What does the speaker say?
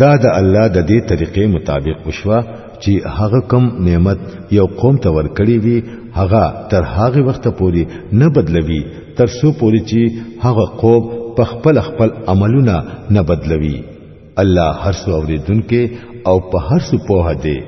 دا د الله د دې طریقې مطابق وشوه چې هغه کم نعمت یو قوم ته ورکړي وي هغه تر هغه وخت پورې نه بدلوي تر څو پورې چې هغه قوم په خپل خپل عملونه نه بدلوي الله هر څو اوریدونکو او په هر څه پوهه دی